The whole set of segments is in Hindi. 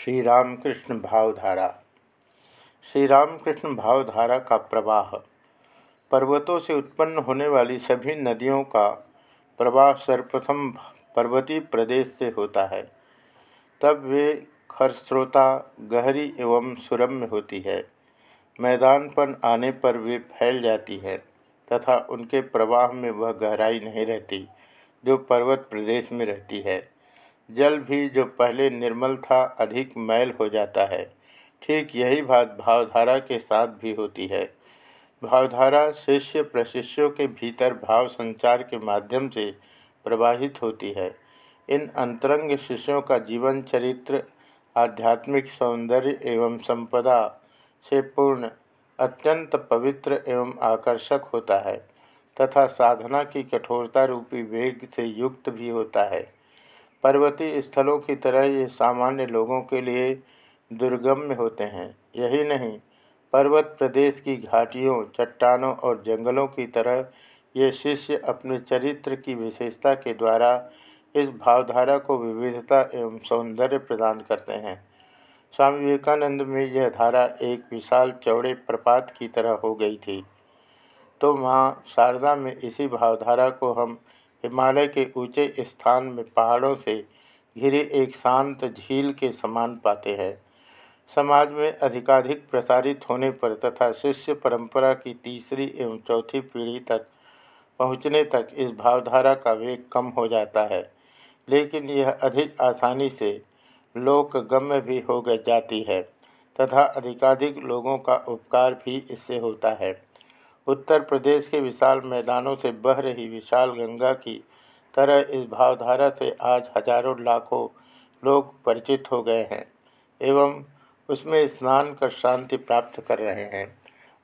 श्री रामकृष्ण भावधारा। श्री रामकृष्ण भावधारा का प्रवाह, पर्वतों से उत्पन्न होने वाली सभी नदियों का प्रवाह सर्वप्रथम पर्वतीय प्रदेश से होता है। तब वे खरस्रोता गहरी एवं सुरम्य होती है। मैदान पर आने पर वे फैल जाती है तथा उनके प्रवाह में वह गहराई नहीं रहती, जो पर्वत प्रदेश में रहती है। जल भी जो पहले निर्मल था, अधिक मैल हो जाता है। ठीक यही बात भावधारा के साथ भी होती है। भावधारा शिष्य प्रशिष्यों के भीतर भाव संचार के माध्यम से प्रवाहित होती है। इन अंतरंग शिष्यों का जीवन चरित्र, आध्यात्मिक सौंदर्य एवं संपदा से पूर्ण, अत्यंत पवित्र एवं आकर्षक होता है, तथा साधना की कठोरता रूपी वेग से युक्त भी होता है। पर्वतीय स्थलों की तरह ये सामान्य लोगों के लिए दुर्गम्य होते हैं। यही नहीं, पर्वत प्रदेश की घाटियों, चट्टानों और जंगलों की तरह ये शिष्य अपने चरित्र की विशेषता के द्वारा इस भावधारा को विविधता एवं सौंदर्य प्रदान करते हैं। स्वामी विवेकानंद में यह धारा एक विशाल चौड़े प्रपात की तरह हो गई थी। तो वहाँ शारदा में इसी भावधारा को हम हिमालय के ऊँचे स्थान में पहाड़ों से घिरे एक शांत झील के समान पाते हैं। समाज में अधिकाधिक प्रसारित होने पर तथा शिष्य परंपरा की तीसरी एवं चौथी पीढ़ी तक पहुँचने तक इस भावधारा का वेग कम हो जाता है। लेकिन यह अधिक आसानी से लोकगम्य भी हो जाती है तथा अधिकाधिक लोगों का उपकार भी इससे होता है। उत्तर प्रदेश के विशाल मैदानों से बह रही विशाल गंगा की तरह इस भावधारा से आज हज़ारों लाखों लोग परिचित हो गए हैं एवं उसमें स्नान कर शांति प्राप्त कर रहे हैं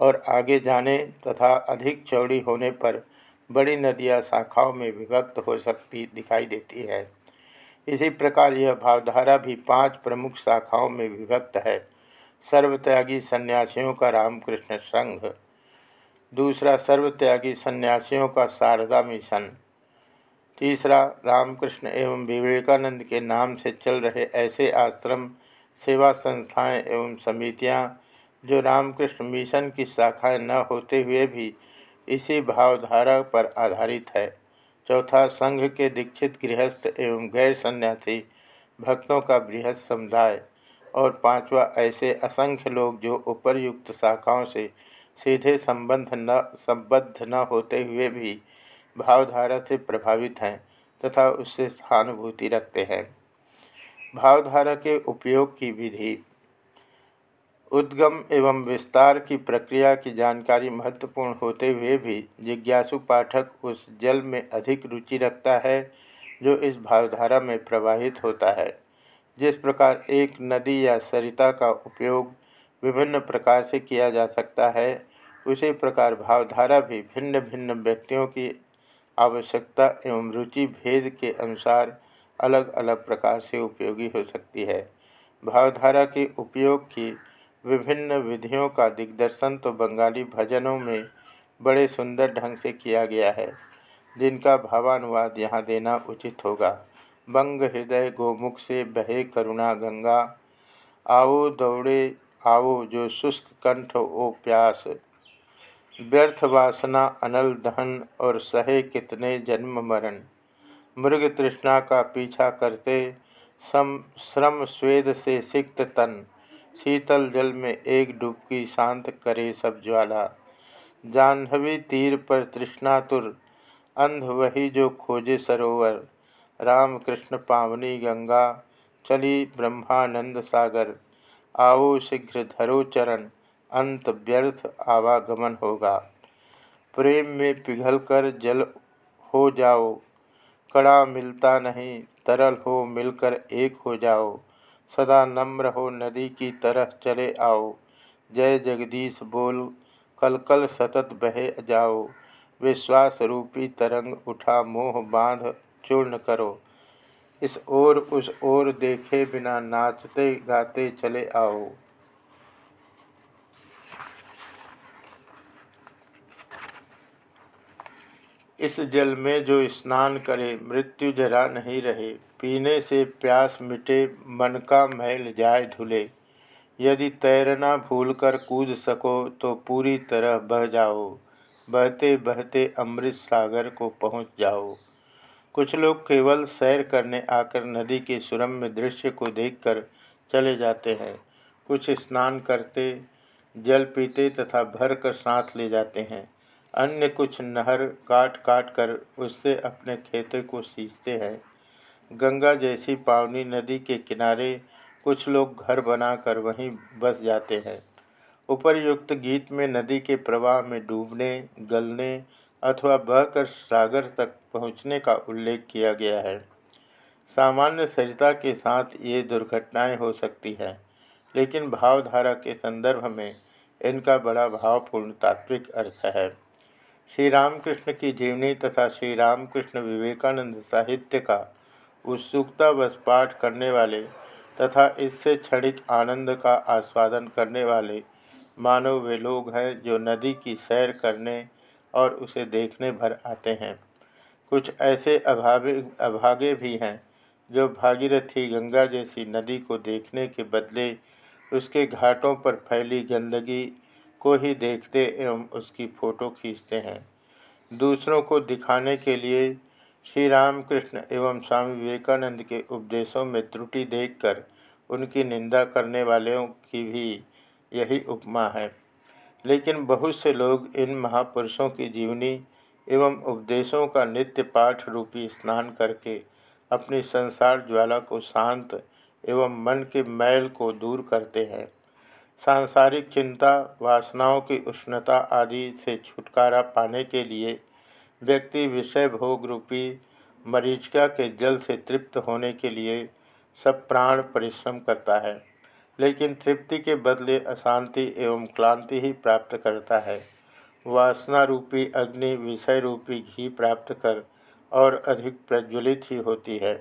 और आगे जाने तथा अधिक चौड़ी होने पर बड़ी नदियाँ शाखाओं में विभक्त हो सकती दिखाई देती है। इसी प्रकार यह भावधारा भी पाँच प्रमुख शाखाओं में विभक्त है। सर्वत्यागी सन्यासियों का रामकृष्ण संघ दूसरा सर्वत्यागी सन्यासियों का शारदा मिशन तीसरा, रामकृष्ण एवं विवेकानंद के नाम से चल रहे ऐसे आश्रम, सेवा संस्थाएँ एवं समितियाँ, जो रामकृष्ण मिशन की शाखाएँ न होते हुए भी इसी भावधारा पर आधारित है। चौथा, संघ के दीक्षित गृहस्थ एवं गैर सन्यासी भक्तों का बृहद समुदाय। और पांचवा, ऐसे असंख्य लोग जो उपरयुक्त शाखाओं से सीधे संबंध न, संबद्ध न होते हुए भी भावधारा से प्रभावित हैं तथा उससे सहानुभूति रखते हैं। भावधारा के उपयोग की विधि। उद्गम एवं विस्तार की प्रक्रिया की जानकारी महत्वपूर्ण होते हुए भी जिज्ञासु पाठक उस जल में अधिक रुचि रखता है जो इस भावधारा में प्रवाहित होता है। जिस प्रकार एक नदी या सरिता का उपयोग विभिन्न प्रकार से किया जा सकता है। उसी प्रकार भावधारा भी भिन्न भिन्न व्यक्तियों की आवश्यकता एवं रुचि भेद के अनुसार अलग अलग प्रकार से उपयोगी हो सकती है। भावधारा के उपयोग की विभिन्न विधियों का दिग्दर्शन तो बंगाली भजनों में बड़े सुंदर ढंग से किया गया है। जिनका भावानुवाद यहाँ देना उचित होगा। बंग हृदय गोमुख से बहे करुणा गंगा, आओ दौड़े आओ जो शुष्क कंठ ओ प्यास। व्यर्थ वासना, अनल दहन और सहे कितने जन्म मरण। मृग तृष्णा का पीछा करते सम, श्रम स्वेद से सिक्त तन। शीतल जल में एक डुबकी शांत करे सब ज्वाला। जाह्नवी तीर पर तृष्णातुर, अंध वही जो खोजे सरोवर। राम कृष्ण पावनी गंगा, चली ब्रह्मानंद सागर। आओ शीघ्र धरो चरण, अंत व्यर्थ आवागमन होगा। प्रेम में पिघलकर जल हो जाओ, कड़ा मिलता नहीं, तरल हो मिलकर एक हो जाओ। सदा नम्र हो नदी की तरह चले आओ। जय जगदीश बोल कल कल सतत बहे जाओ। विश्वास रूपी तरंग उठा, मोह बाँध चूर्ण करो। इस ओर उस ओर देखे बिना नाचते गाते चले आओ। इस जल में जो स्नान करे, मृत्यु जरा नहीं रहे। पीने से प्यास मिटे, मन का मैल जाए धुले। यदि तैरना भूलकर कूद सको तो पूरी तरह बह जाओ। बहते बहते अमृत सागर को पहुँच जाओ। कुछ लोग केवल सैर करने आकर नदी के सुरम्य दृश्य को देखकर चले जाते हैं। कुछ स्नान करते, जल पीते तथा भर कर साथ ले जाते हैं। अन्य कुछ नहर काट काट कर उससे अपने खेतों को सींचते हैं। गंगा जैसी पावनी नदी के किनारे कुछ लोग घर बनाकर वहीं बस जाते हैं। उपरयुक्त गीत में नदी के प्रवाह में डूबने, गलने अथवा बहकर सागर तक पहुँचने का उल्लेख किया गया है। सामान्य सरिता के साथ ये दुर्घटनाएँ हो सकती हैं, लेकिन भावधारा के संदर्भ में इनका बड़ा भावपूर्ण तात्विक अर्थ है। श्री रामकृष्ण की जीवनी तथा श्री रामकृष्ण विवेकानंद साहित्य का उत्सुकता उत्सुकतावश पाठ करने वाले तथा इससे क्षणिक आनंद का आस्वादन करने वाले मानव वे लोग हैं जो नदी की सैर करने और उसे देखने भर आते हैं। कुछ ऐसे अभावे, अभागे भी हैं, जो भागीरथी गंगा जैसी नदी को देखने के बदले उसके घाटों पर फैली गंदगी को ही देखते एवं उसकी फ़ोटो खींचते हैं। दूसरों को दिखाने के लिए श्री रामकृष्ण एवं स्वामी विवेकानंद के उपदेशों में त्रुटि देखकर उनकी निंदा करने वालों की भी यही उपमा है। लेकिन बहुत से लोग इन महापुरुषों की जीवनी एवं उपदेशों का नित्य पाठ रूपी स्नान करके अपनी संसार ज्वाला को शांत एवं मन के मैल को दूर करते हैं। सांसारिक चिंता, वासनाओं की उष्णता आदि से छुटकारा पाने के लिए व्यक्ति विषय भोग रूपी मरीचिका के जल से तृप्त होने के लिए सब प्राण परिश्रम करता है। लेकिन तृप्ति के बदले अशांति एवं क्लांति ही प्राप्त करता है। वासना रूपी अग्नि विषय रूपी घी प्राप्त कर और अधिक प्रज्वलित ही होती है।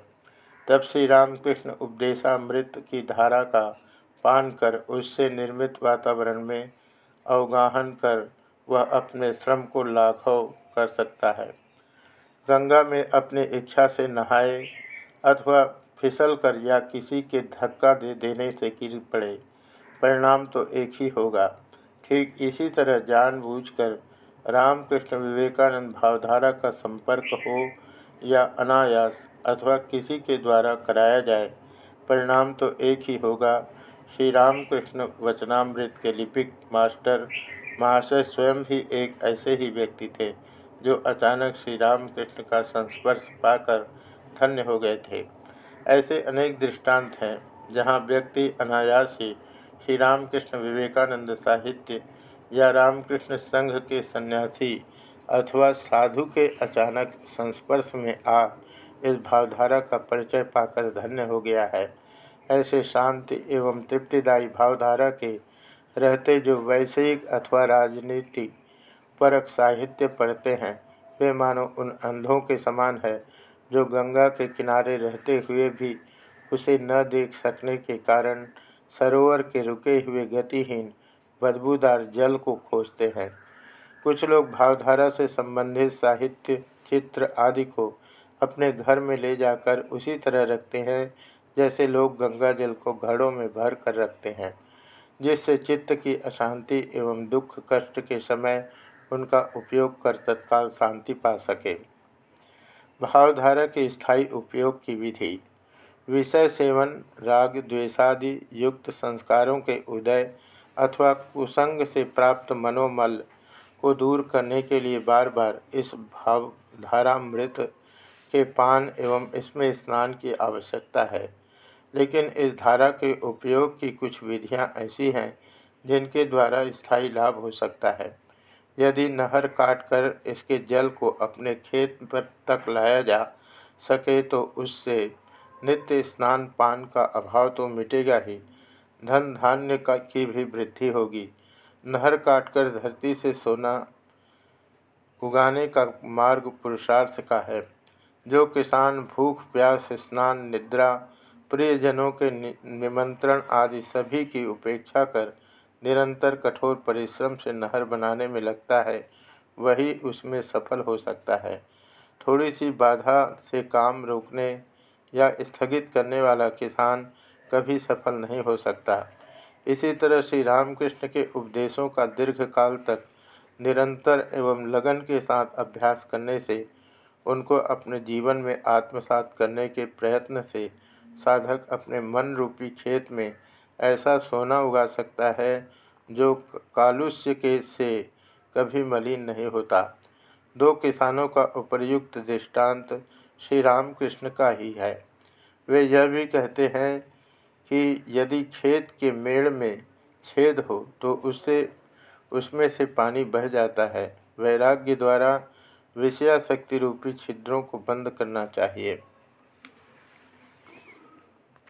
तब श्री रामकृष्ण उपदेशामृत की धारा का पान कर उससे निर्मित वातावरण में अवगाहन कर वह अपने श्रम को लाघव कर सकता है। गंगा में अपनी इच्छा से नहाए अथवा फिसल कर या किसी के धक्का दे देने से गिर पड़े। परिणाम तो एक ही होगा। ठीक इसी तरह जानबूझकर रामकृष्ण विवेकानंद भावधारा का संपर्क हो या अनायास अथवा किसी के द्वारा कराया जाए, परिणाम तो एक ही होगा। श्री रामकृष्ण वचनामृत के लिपिक मास्टर महाशय स्वयं भी एक ऐसे ही व्यक्ति थे, जो अचानक श्री रामकृष्ण का संस्पर्श पाकर धन्य हो गए थे। ऐसे अनेक दृष्टांत हैं, जहाँ व्यक्ति अनायास ही श्री रामकृष्ण विवेकानंद साहित्य या रामकृष्ण संघ के सन्यासी अथवा साधु के अचानक संस्पर्श में आ, इस भावधारा का परिचय पाकर धन्य हो गया है। ऐसे शांति एवं तृप्तिदायी भावधारा के रहते जो वैषयिक अथवा राजनीति परक साहित्य पढ़ते हैं, वे मानो उन अंधों के समान है जो गंगा के किनारे रहते हुए भी उसे न देख सकने के कारण सरोवर के रुके हुए गतिहीन, बदबूदार जल को खोजते हैं। कुछ लोग भावधारा से संबंधित साहित्य, चित्र आदि को अपने घर में ले जाकर उसी तरह रखते हैं, जैसे लोग गंगा जल को घड़ों में भर कर रखते हैं, जिससे चित्त की अशांति एवं दुख कष्ट के समय उनका उपयोग कर तत्काल शांति पा सके। भावधारा के स्थायी उपयोग की विधि। विषय सेवन, राग द्वेषादि युक्त संस्कारों के उदय अथवा कुसंग से प्राप्त मनोमल को दूर करने के लिए बार बार इस भावधारामृत के पान एवं इसमें स्नान की आवश्यकता है। लेकिन इस धारा के उपयोग की कुछ विधियाँ ऐसी हैं जिनके द्वारा स्थायी लाभ हो सकता है। यदि नहर काटकर इसके जल को अपने खेत पर तक लाया जा सके तो उससे नित्य स्नान पान का अभाव तो मिटेगा ही। धन धान्य का की भी वृद्धि होगी। नहर काटकर धरती से सोना उगाने का मार्ग पुरुषार्थ का है। जो किसान भूख, प्यास, स्नान, निद्रा, प्रियजनों के निमंत्रण आदि सभी की उपेक्षा कर निरंतर कठोर परिश्रम से नहर बनाने में लगता है, वही उसमें सफल हो सकता है। थोड़ी सी बाधा से काम रोकने या स्थगित करने वाला किसान कभी सफल नहीं हो सकता। इसी तरह श्री रामकृष्ण के उपदेशों का दीर्घकाल तक निरंतर एवं लगन के साथ अभ्यास करने से, उनको अपने जीवन में आत्मसात करने के प्रयत्न से साधक अपने मन रूपी खेत में ऐसा सोना उगा सकता है जो कालुष्य के से कभी मलिन नहीं होता। दो किसानों का उपयुक्त दृष्टांत श्री रामकृष्ण का ही है। वे यह भी कहते हैं कि यदि खेत के मेड़ में छेद हो तो उससे उसमें से पानी बह जाता है। वैराग्य द्वारा विषयाशक्ति रूपी छिद्रों को बंद करना चाहिए।